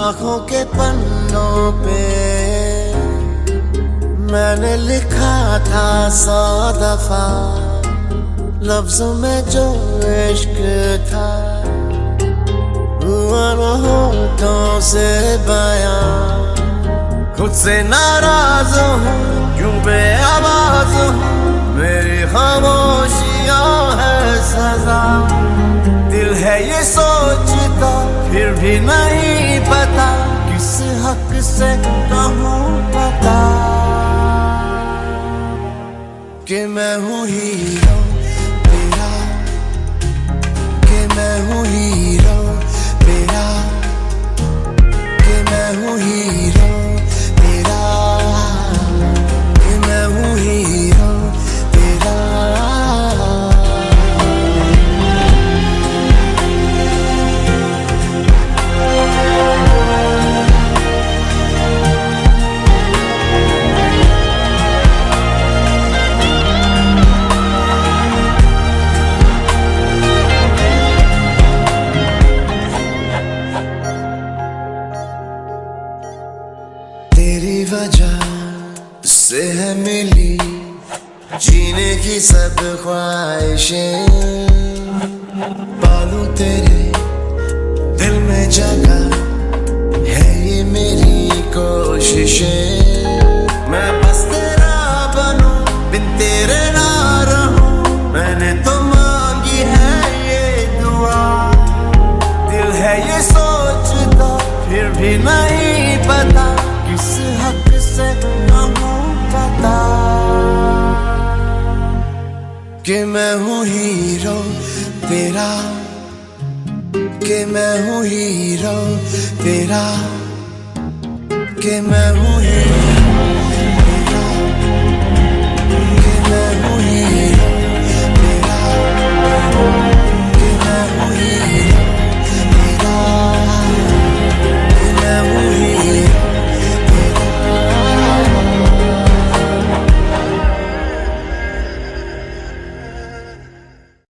आँखों के पन्नों पे मैंने लिखा था सौ दफ़ा, लफ्जों में जो इश्क था। हुआ न से बया, खुद से नाराज़ हूँ क्यों बे आवाज़ हूँ। मेरी खामोशियाँ है सजा, दिल है ये सोचता, फिर भी नहीं हक से कहूँ पता कि मैं हूँ हीरो? तेरी वजह से है मिली जीने की सब ख्वाहिशें। पालू तेरे दिल में जगह है ये मेरी कोशिशें। मैं बस तेरा बनूं मैंने तो मांगी है ये दुआ। दिल है ये फिर भी कि मैं हूँ हीरो तेरा कि मैं हूँ हीरो तेरा कि मैं हूँ